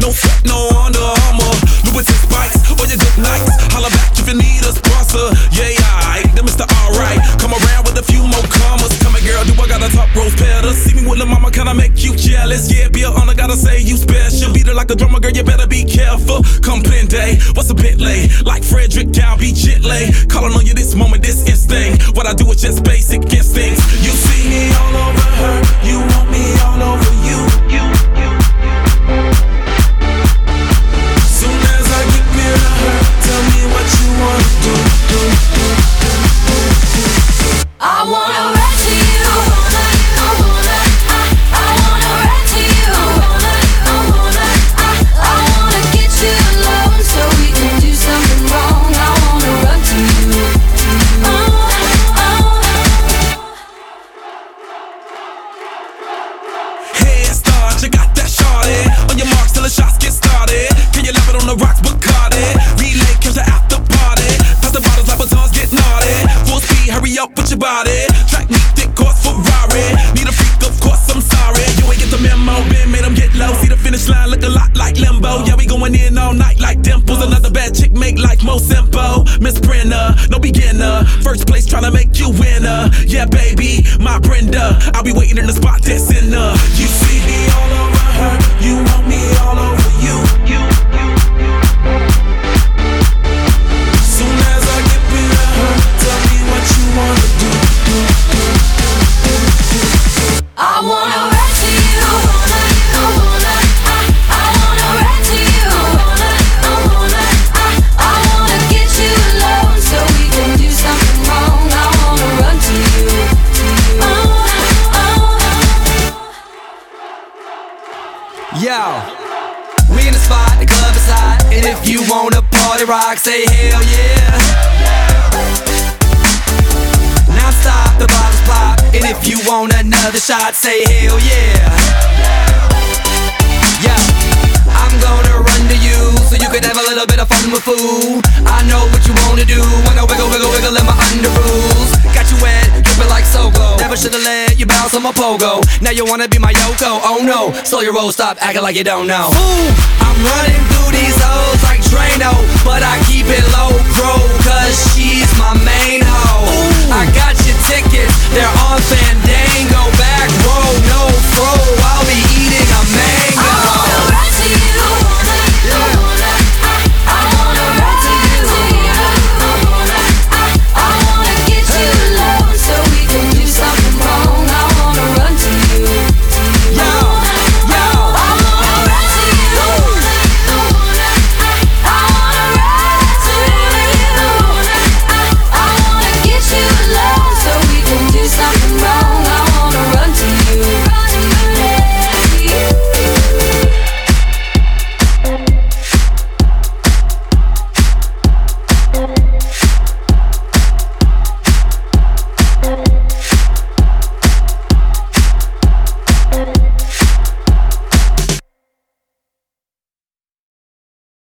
No sweat, no Under Armour. Louboutin spikes or your good nights. Holla back if you need a sponsor. Yeah, I the Mr. Alright. Come around with a few more commas. Come here, girl, do I got a top rose pedal? See me with the mama, can I make you jealous? Yeah, be a honor, gotta say you special. Beat it like a drummer, girl, you better be careful. Come day, what's a bit late? Like Frederick Down Beach Chitley. Calling on you this moment, this instinct. What I do is just your body. Track me, thick course Ferrari. Need a freak, of course, I'm sorry. You ain't get the memo, been made them get low. See the finish line, look a lot like limbo. Yeah, we going in all night like dimples. Another bad chick make life more simple. Miss Brenna, no beginner. First place tryna make you winner. Yeah, baby, my Brenda. I'll be waiting in the spot that's in her. You see me all over Yo, we in the spot, the club is hot, and if you wanna party rock, say hell yeah. Now stop, the bottles pop, and if you want another shot, say hell yeah. On my pogo. Now you wanna be my Yoko, oh no. Slow your roll, stop acting like you don't know. Ooh, I'm running through these hoes like Drano, but I keep it low